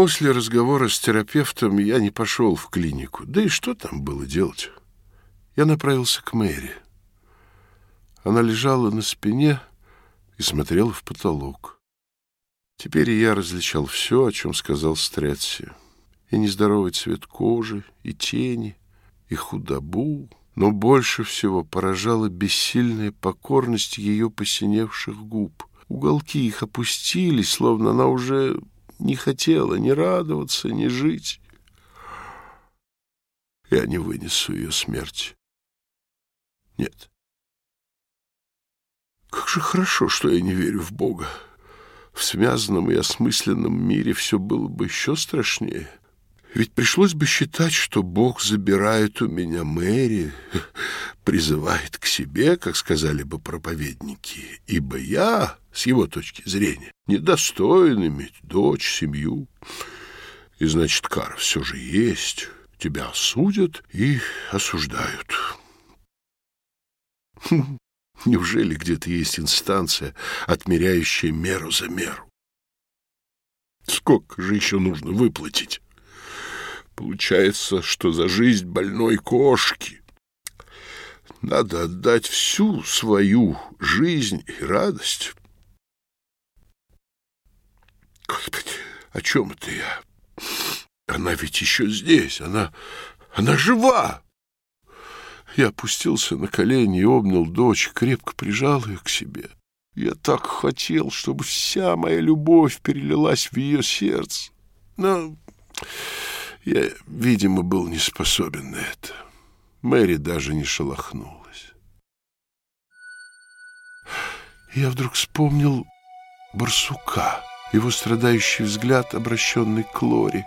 После разговора с терапевтом я не пошел в клинику. Да и что там было делать? Я направился к Мэри. Она лежала на спине и смотрела в потолок. Теперь я различал все, о чем сказал Стрэдси. И нездоровый цвет кожи, и тени, и худобу. Но больше всего поражала бессильная покорность ее посиневших губ. Уголки их опустились, словно она уже не хотела ни радоваться, ни жить. Я не вынесу ее смерти. Нет. Как же хорошо, что я не верю в Бога. В связанном и осмысленном мире все было бы еще страшнее. Ведь пришлось бы считать, что Бог забирает у меня Мэри, призывает к себе, как сказали бы проповедники, ибо я, с его точки зрения, недостоин иметь дочь, семью. И значит, кара все же есть. Тебя осудят и осуждают. Неужели где-то есть инстанция, отмеряющая меру за меру? Сколько же еще нужно выплатить? Получается, что за жизнь больной кошки надо отдать всю свою жизнь и радость. Господи, о чем это я? Она ведь еще здесь, она, она жива. Я опустился на колени и обнял дочь, крепко прижал ее к себе. Я так хотел, чтобы вся моя любовь перелилась в ее сердце. Но я, видимо, был не способен на это. Мэри даже не шелохнулась. Я вдруг вспомнил барсука, его страдающий взгляд, обращенный к Лоре.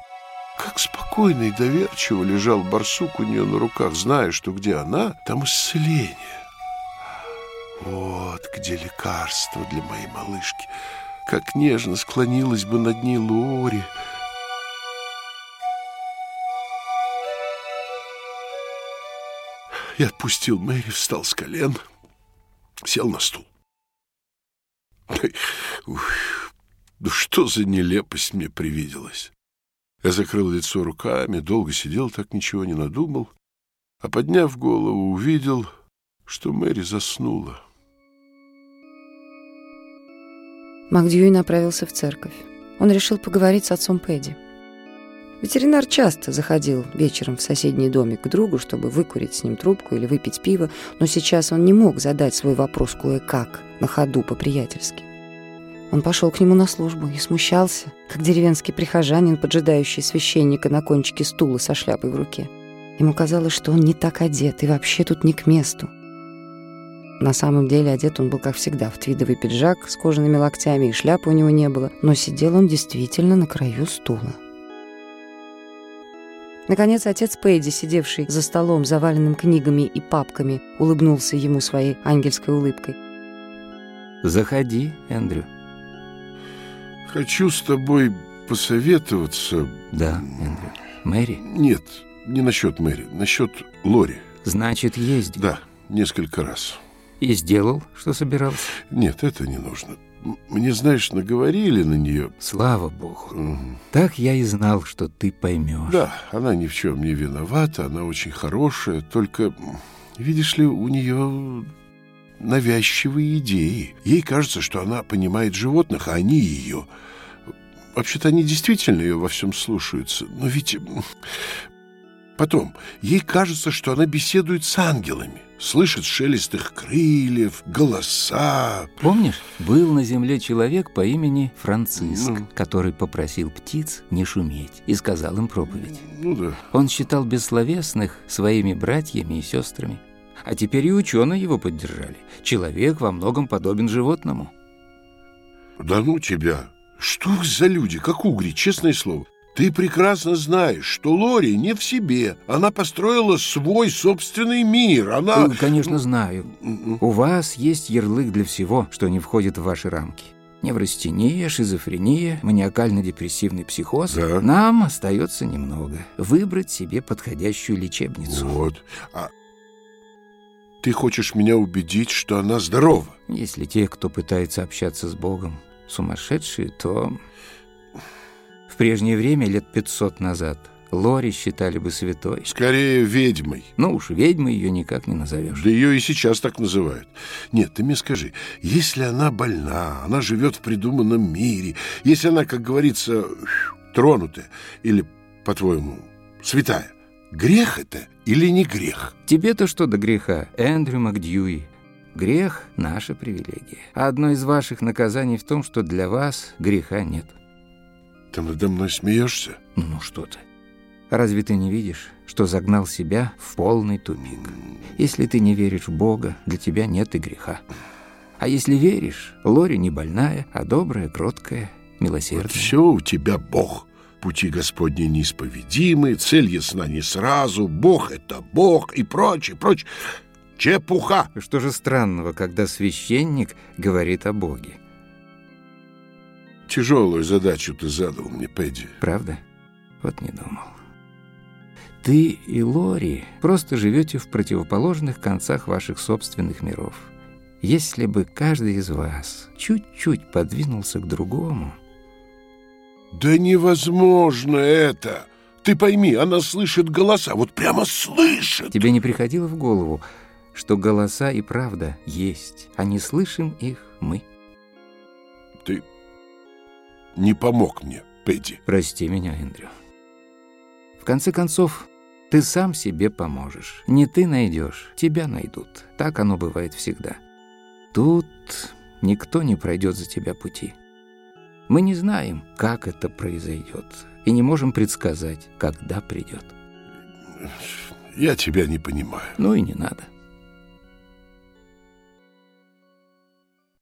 Как спокойно и доверчиво лежал барсук у нее на руках, зная, что где она, там исцеление. Вот где лекарство для моей малышки. Как нежно склонилась бы над ней Лори, Я отпустил Мэри, встал с колен, сел на стул. Ну что за нелепость мне привиделась? Я закрыл лицо руками, долго сидел, так ничего не надумал, а, подняв голову, увидел, что Мэри заснула. Макдьюи направился в церковь. Он решил поговорить с отцом Пэдди. Ветеринар часто заходил вечером в соседний домик к другу, чтобы выкурить с ним трубку или выпить пиво, но сейчас он не мог задать свой вопрос кое-как, на ходу по-приятельски. Он пошел к нему на службу и смущался, как деревенский прихожанин, поджидающий священника на кончике стула со шляпой в руке. Ему казалось, что он не так одет и вообще тут не к месту. На самом деле одет он был, как всегда, в твидовый пиджак с кожаными локтями, и шляпы у него не было, но сидел он действительно на краю стула. Наконец, отец Пэдди, сидевший за столом, заваленным книгами и папками, улыбнулся ему своей ангельской улыбкой. «Заходи, Эндрю». «Хочу с тобой посоветоваться». «Да, Эндрю. Мэри?» «Нет, не насчет Мэри, насчет Лори». «Значит, ездил?» «Да, несколько раз». «И сделал, что собирался?» «Нет, это не нужно. Мне, знаешь, наговорили на нее. Слава богу. Угу. Так я и знал, что ты поймешь. Да, она ни в чем не виновата, она очень хорошая, только, видишь ли, у нее навязчивые идеи. Ей кажется, что она понимает животных, а они ее. Вообще-то они действительно ее во всем слушаются. Но ведь потом, ей кажется, что она беседует с ангелами слышит шелест их крыльев, голоса. Помнишь, был на земле человек по имени Франциск, ну. который попросил птиц не шуметь и сказал им проповедь. Ну да. Он считал бессловесных своими братьями и сестрами. А теперь и ученые его поддержали. Человек во многом подобен животному. Да ну тебя! Что за люди, как угри, честное слово. Ты прекрасно знаешь, что Лори не в себе. Она построила свой собственный мир. Она... Конечно, знаю. У вас есть ярлык для всего, что не входит в ваши рамки. Неврастения, шизофрения, маниакально-депрессивный психоз. Да. Нам остается немного. Выбрать себе подходящую лечебницу. Вот. А ты хочешь меня убедить, что она здорова? Если те, кто пытается общаться с Богом, сумасшедшие, то В прежнее время, лет пятьсот назад, Лори считали бы святой. Скорее, ведьмой. Ну уж, ведьмой ее никак не назовешь. Да ее и сейчас так называют. Нет, ты мне скажи, если она больна, она живет в придуманном мире, если она, как говорится, тронутая, или, по-твоему, святая, грех это или не грех? Тебе-то что до греха, Эндрю Макдьюи? Грех — наша привилегия. А одно из ваших наказаний в том, что для вас греха нет. Ты надо мной смеешься? Ну что ты. Разве ты не видишь, что загнал себя в полный тупик? Если ты не веришь в Бога, для тебя нет и греха. А если веришь, Лори не больная, а добрая, кроткая, милосердная. Вот все у тебя Бог. Пути Господни неисповедимы, цель ясна не сразу, Бог — это Бог и прочее, прочее. Чепуха! Что же странного, когда священник говорит о Боге? Тяжелую задачу ты задал мне, Пэдди. Правда? Вот не думал. Ты и Лори просто живете в противоположных концах ваших собственных миров. Если бы каждый из вас чуть-чуть подвинулся к другому... Да невозможно это! Ты пойми, она слышит голоса, вот прямо слышит! Тебе не приходило в голову, что голоса и правда есть, а не слышим их мы? Не помог мне, Пэдди. Прости меня, Эндрю. В конце концов, ты сам себе поможешь. Не ты найдешь, тебя найдут. Так оно бывает всегда. Тут никто не пройдет за тебя пути. Мы не знаем, как это произойдет, и не можем предсказать, когда придет. Я тебя не понимаю. Ну и не надо.